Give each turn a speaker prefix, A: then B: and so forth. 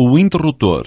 A: o interruptor.